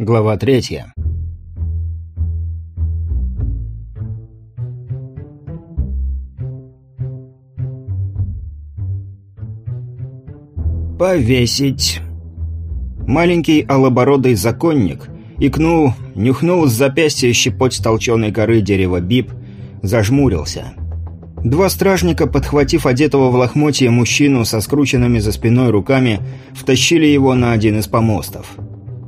Глава третья. Повесить. Маленький алобородый законник икнул, нюхнул с запястья щепоть толченой коры дерева бип, зажмурился. Два стражника, подхватив одетого в лохмотье мужчину со скрученными за спиной руками, втащили его на один из помостов.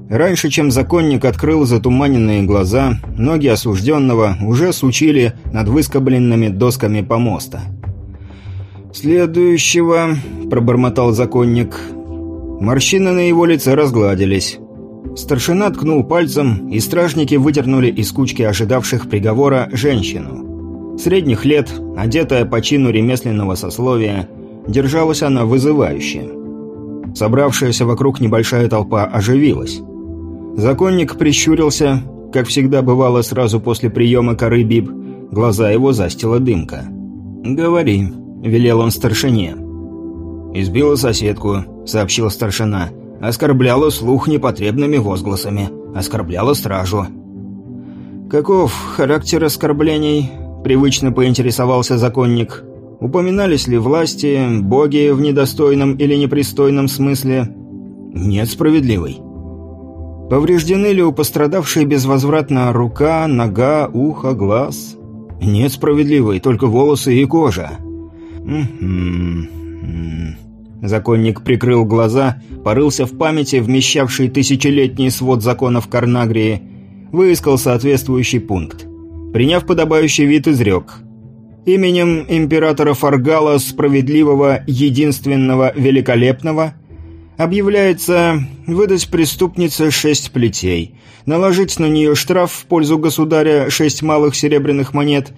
Раньше, чем законник открыл затуманенные глаза, ноги осужденного уже сучили над выскобленными досками помоста. «Следующего», — пробормотал законник. Морщины на его лице разгладились. Старшина ткнул пальцем, и стражники выдернули из кучки ожидавших приговора женщину. Средних лет, одетая по чину ремесленного сословия, держалась она вызывающе. Собравшаяся вокруг небольшая толпа оживилась. Законник прищурился, как всегда бывало сразу после приема коры Биб, глаза его застила дымка. «Говори», — велел он старшине. «Избила соседку», — сообщил старшина. «Оскорбляла слух непотребными возгласами. Оскорбляла стражу». «Каков характер оскорблений?» — привычно поинтересовался законник. «Упоминались ли власти, боги в недостойном или непристойном смысле?» «Нет, справедливый. Повреждены ли у пострадавшей безвозвратно рука, нога, ухо, глаз? Нет, справедливой, только волосы и кожа. Законник прикрыл глаза, порылся в памяти, вмещавший тысячелетний свод законов Карнагрии, выискал соответствующий пункт. Приняв подобающий вид, изрек. Именем императора Фаргала, справедливого, единственного, великолепного – объявляется выдать преступнице шесть плетей, наложить на нее штраф в пользу государя шесть малых серебряных монет,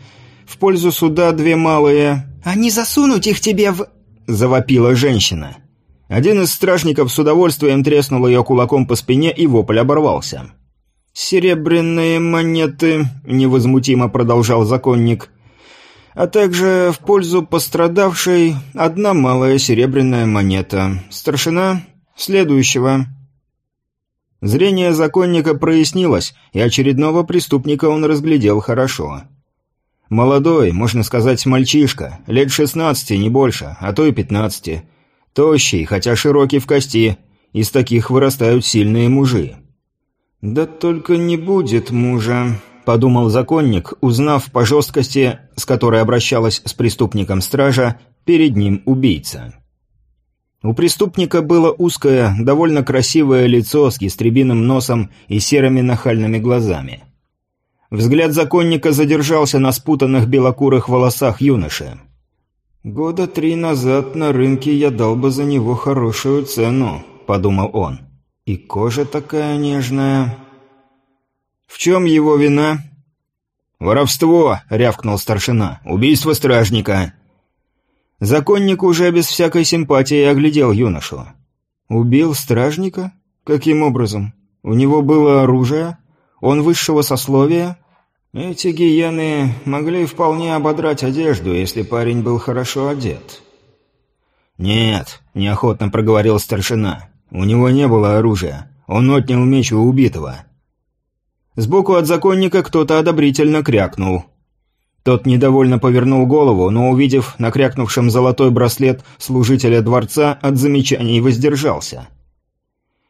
в пользу суда две малые... «А не засунуть их тебе в...» — завопила женщина. Один из стражников с удовольствием треснул ее кулаком по спине, и вопль оборвался. «Серебряные монеты», — невозмутимо продолжал законник, а также в пользу пострадавшей одна малая серебряная монета. Старшина следующего. Зрение законника прояснилось, и очередного преступника он разглядел хорошо. Молодой, можно сказать, мальчишка, лет шестнадцати, не больше, а то и пятнадцати. Тощий, хотя широкий в кости, из таких вырастают сильные мужи. «Да только не будет мужа», подумал законник, узнав по жесткости, с которой обращалась с преступником стража, перед ним убийца. У преступника было узкое, довольно красивое лицо с ястребиным носом и серыми нахальными глазами. Взгляд законника задержался на спутанных белокурых волосах юноши. «Года три назад на рынке я дал бы за него хорошую цену», — подумал он. «И кожа такая нежная...» «В чем его вина?» «Воровство!» — рявкнул старшина. «Убийство стражника!» Законник уже без всякой симпатии оглядел юношу. «Убил стражника? Каким образом? У него было оружие? Он высшего сословия?» «Эти гиены могли вполне ободрать одежду, если парень был хорошо одет». «Нет», — неохотно проговорил старшина. «У него не было оружия. Он отнял меч у убитого. Сбоку от законника кто-то одобрительно крякнул. Тот недовольно повернул голову, но, увидев на крякнувшем золотой браслет служителя дворца, от замечаний воздержался.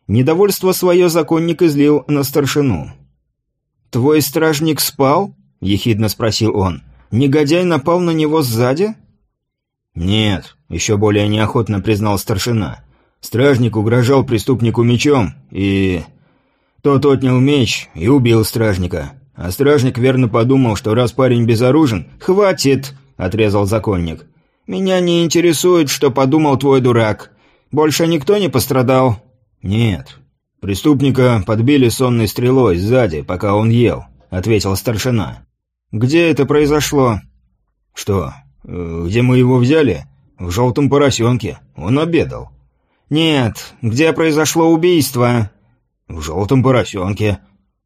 Недовольство свое законник излил на старшину. «Твой стражник спал?» — ехидно спросил он. «Негодяй напал на него сзади?» «Нет», — еще более неохотно признал старшина. «Стражник угрожал преступнику мечом и...» Тот отнял меч и убил стражника. А стражник верно подумал, что раз парень безоружен... «Хватит!» — отрезал законник. «Меня не интересует, что подумал твой дурак. Больше никто не пострадал?» «Нет. Преступника подбили сонной стрелой сзади, пока он ел», — ответил старшина. «Где это произошло?» «Что, э, где мы его взяли?» «В желтом поросенке. Он обедал». «Нет, где произошло убийство?» «В желтом поросенке.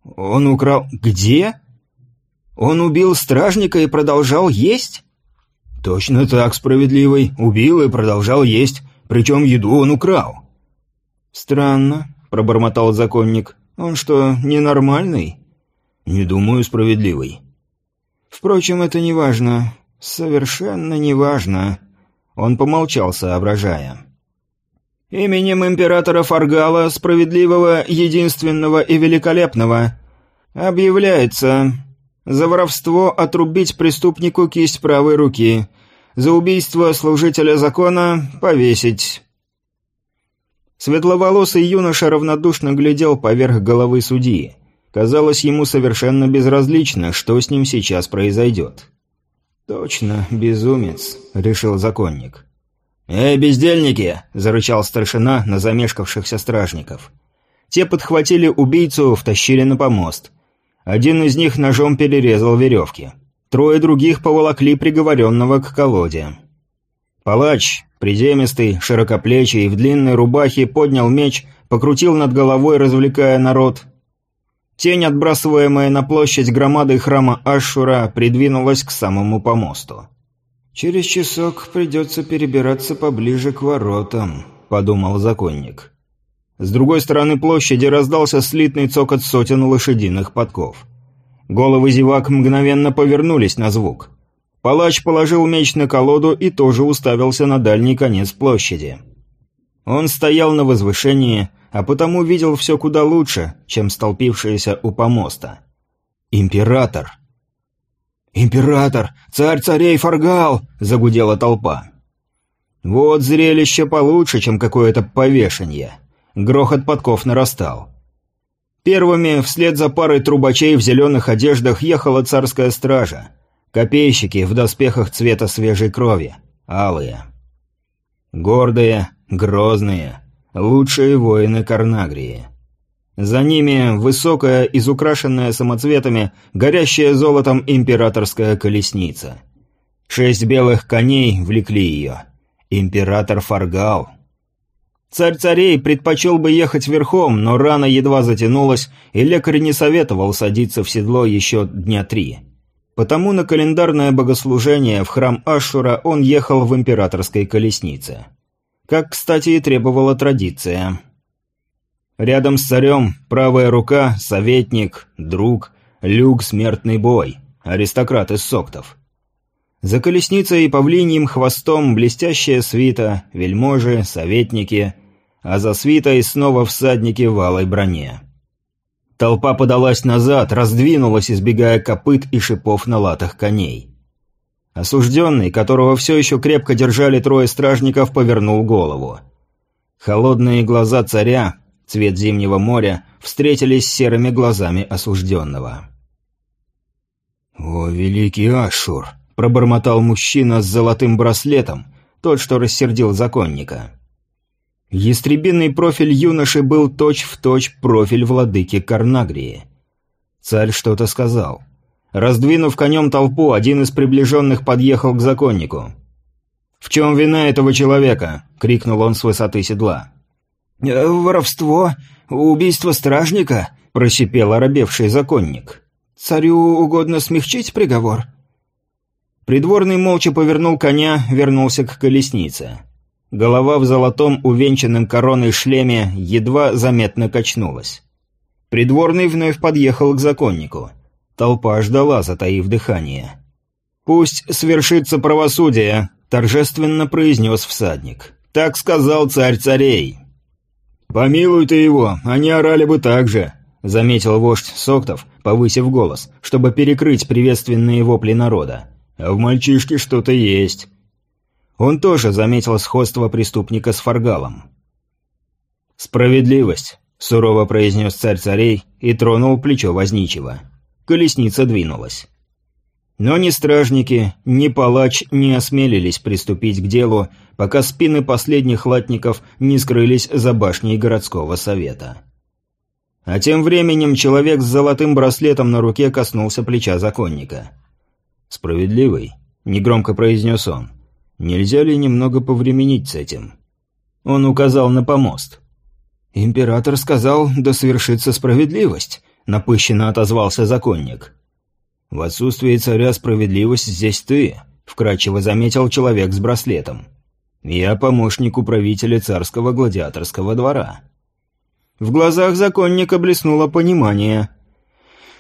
Он украл... Где? Он убил стражника и продолжал есть?» «Точно так, справедливый. Убил и продолжал есть. Причем еду он украл». «Странно», — пробормотал законник. Он что, ненормальный?» «Не думаю, справедливый». «Впрочем, это не важно. Совершенно не важно». Он помолчал, соображая. «Именем императора Фаргала, справедливого, единственного и великолепного, объявляется за воровство отрубить преступнику кисть правой руки, за убийство служителя закона повесить». Светловолосый юноша равнодушно глядел поверх головы судьи. Казалось ему совершенно безразлично, что с ним сейчас произойдет. «Точно, безумец», — решил законник. «Эй, бездельники!» — зарычал старшина на замешкавшихся стражников. Те подхватили убийцу, втащили на помост. Один из них ножом перерезал веревки. Трое других поволокли приговоренного к колоде. Палач, приземистый, широкоплечий, в длинной рубахе, поднял меч, покрутил над головой, развлекая народ. Тень, отбрасываемая на площадь громадой храма Ашура, придвинулась к самому помосту. «Через часок придется перебираться поближе к воротам», — подумал законник. С другой стороны площади раздался слитный цокот сотен лошадиных подков. Головы зевак мгновенно повернулись на звук. Палач положил меч на колоду и тоже уставился на дальний конец площади. Он стоял на возвышении, а потому видел все куда лучше, чем столпившиеся у помоста. «Император!» «Император! Царь царей Фаргал!» – загудела толпа. «Вот зрелище получше, чем какое-то повешение!» Грохот подков нарастал. Первыми, вслед за парой трубачей в зеленых одеждах, ехала царская стража – Копейщики в доспехах цвета свежей крови. Алые. Гордые, грозные. Лучшие воины Карнагрии. За ними высокая, изукрашенная самоцветами, горящая золотом императорская колесница. Шесть белых коней влекли ее. Император Фаргал. Царь царей предпочел бы ехать верхом, но рана едва затянулась, и лекарь не советовал садиться в седло еще дня три. Потому на календарное богослужение в храм Ашура он ехал в императорской колеснице. Как, кстати, и требовала традиция. Рядом с царем правая рука, советник, друг, люк, смертный бой, аристократ из соктов. За колесницей и павлиньим хвостом блестящая свита, вельможи, советники, а за свитой снова всадники в алой броне. Толпа подалась назад, раздвинулась, избегая копыт и шипов на латах коней. Осужденный, которого все еще крепко держали трое стражников, повернул голову. Холодные глаза царя, цвет зимнего моря, встретились серыми глазами осужденного. «О, великий Ашур!» – пробормотал мужчина с золотым браслетом, тот, что рассердил законника. Ястребиный профиль юноши был точь-в-точь точь профиль владыки Карнагрии. Царь что-то сказал. Раздвинув конем толпу, один из приближенных подъехал к законнику. «В чем вина этого человека?» — крикнул он с высоты седла. «Э, «Воровство, убийство стражника», — просипел оробевший законник. «Царю угодно смягчить приговор?» Придворный молча повернул коня, вернулся к колеснице. Голова в золотом увенчанном короной шлеме едва заметно качнулась. Придворный вновь подъехал к законнику. Толпа ждала, затаив дыхание. «Пусть свершится правосудие», — торжественно произнес всадник. «Так сказал царь царей». «Помилуй ты его, они орали бы так же», — заметил вождь Соктов, повысив голос, чтобы перекрыть приветственные вопли народа. «А в мальчишке что-то есть». Он тоже заметил сходство преступника с Фаргалом. «Справедливость», — сурово произнес царь царей и тронул плечо возничего. Колесница двинулась. Но ни стражники, ни палач не осмелились приступить к делу, пока спины последних латников не скрылись за башней городского совета. А тем временем человек с золотым браслетом на руке коснулся плеча законника. «Справедливый», — негромко произнес он. Нельзя ли немного повременить с этим? Он указал на помост. «Император сказал, да свершится справедливость», — напыщенно отозвался законник. «В отсутствие царя справедливость здесь ты», — вкратчиво заметил человек с браслетом. «Я помощник управителя царского гладиаторского двора». В глазах законника блеснуло понимание.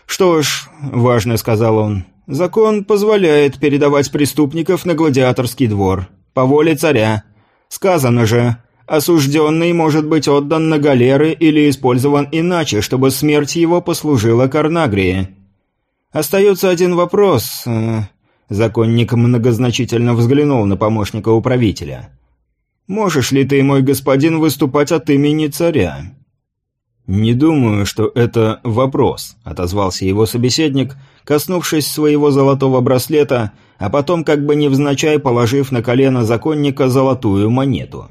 «Что ж», — важно сказал он, — «закон позволяет передавать преступников на гладиаторский двор. По воле царя. Сказано же, осужденный может быть отдан на галеры или использован иначе, чтобы смерть его послужила Карнагрии. Остается один вопрос. Э, законник многозначительно взглянул на помощника управителя. «Можешь ли ты, мой господин, выступать от имени царя?» «Не думаю, что это вопрос», — отозвался его собеседник, коснувшись своего золотого браслета, а потом как бы невзначай положив на колено законника золотую монету.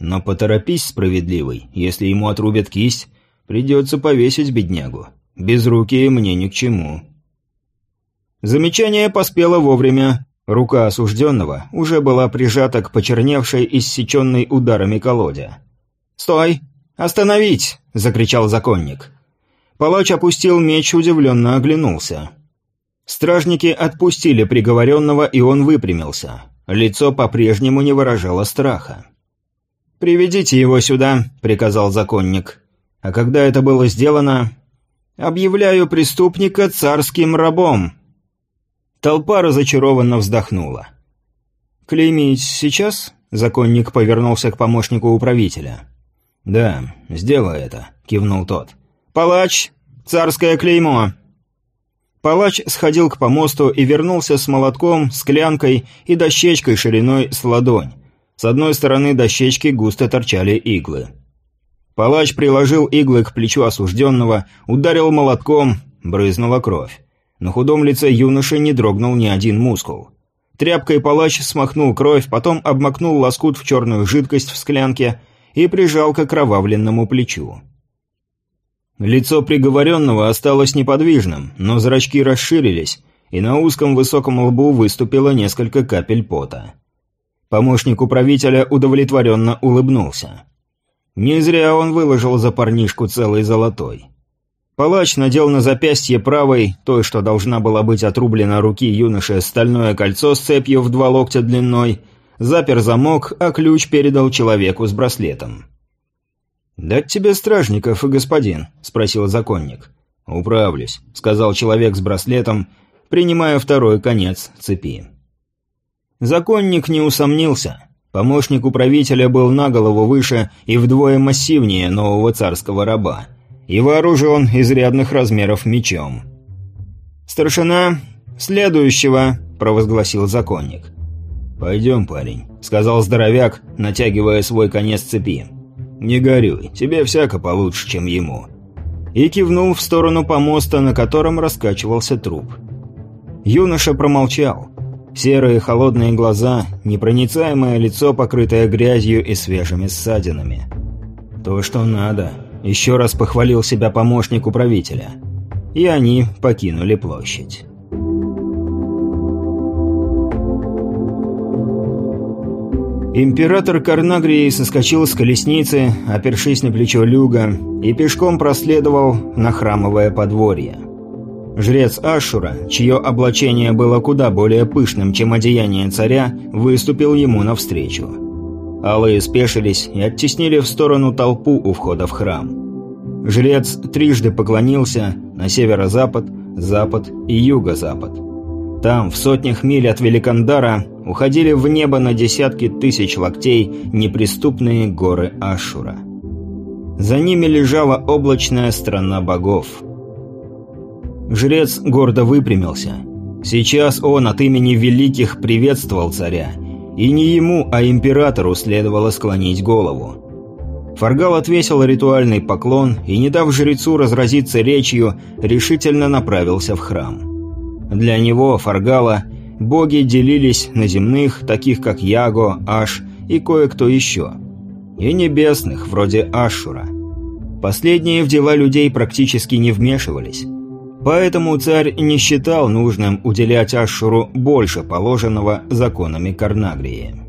«Но поторопись, справедливый, если ему отрубят кисть, придется повесить беднягу. Без руки мне ни к чему». Замечание поспело вовремя. Рука осужденного уже была прижата к почерневшей, иссеченной ударами колоде. «Стой! Остановить!» — закричал законник. Палач опустил меч, удивленно оглянулся. Стражники отпустили приговоренного, и он выпрямился. Лицо по-прежнему не выражало страха. «Приведите его сюда», — приказал законник. А когда это было сделано... «Объявляю преступника царским рабом». Толпа разочарованно вздохнула. «Клеймить сейчас?» — законник повернулся к помощнику управителя. «Да, сделай это», — кивнул тот. «Палач! Царское клеймо!» Палач сходил к помосту и вернулся с молотком, склянкой и дощечкой шириной с ладонь. С одной стороны дощечки густо торчали иглы. Палач приложил иглы к плечу осужденного, ударил молотком, брызнула кровь. На худом лице юноши не дрогнул ни один мускул. Тряпкой палач смахнул кровь, потом обмакнул лоскут в черную жидкость в склянке и прижал к окровавленному плечу. Лицо приговоренного осталось неподвижным, но зрачки расширились, и на узком высоком лбу выступило несколько капель пота. Помощник управителя удовлетворенно улыбнулся. Не зря он выложил за парнишку целый золотой. Палач надел на запястье правой, той, что должна была быть отрублена руки юноши, стальное кольцо с цепью в два локтя длиной, запер замок, а ключ передал человеку с браслетом. «Дать тебе стражников, господин?» – спросил законник. «Управлюсь», – сказал человек с браслетом, принимая второй конец цепи. Законник не усомнился. Помощник управителя был на голову выше и вдвое массивнее нового царского раба. И вооружен изрядных размеров мечом. «Старшина, следующего!» – провозгласил законник. «Пойдем, парень», – сказал здоровяк, натягивая свой конец цепи. «Не горюй, тебе всяко получше, чем ему». И кивнул в сторону помоста, на котором раскачивался труп. Юноша промолчал. Серые холодные глаза, непроницаемое лицо, покрытое грязью и свежими ссадинами. «То, что надо», — еще раз похвалил себя помощник управителя. И они покинули площадь. Император Карнагрии соскочил с колесницы, опершись на плечо Люга, и пешком проследовал на храмовое подворье. Жрец Ашура, чье облачение было куда более пышным, чем одеяние царя, выступил ему навстречу. Алые спешились и оттеснили в сторону толпу у входа в храм. Жрец трижды поклонился на северо-запад, запад и юго-запад. Там, в сотнях миль от Великандара, уходили в небо на десятки тысяч локтей неприступные горы Ашура. За ними лежала облачная страна богов. Жрец гордо выпрямился. Сейчас он от имени великих приветствовал царя, и не ему, а императору следовало склонить голову. Фаргал отвесил ритуальный поклон и, не дав жрецу разразиться речью, решительно направился в храм. Для него, Фаргала, боги делились на земных, таких как Яго, Аш и кое-кто еще. И небесных, вроде Ашура. Последние в дела людей практически не вмешивались. Поэтому царь не считал нужным уделять Ашуру больше положенного законами Карнагрии.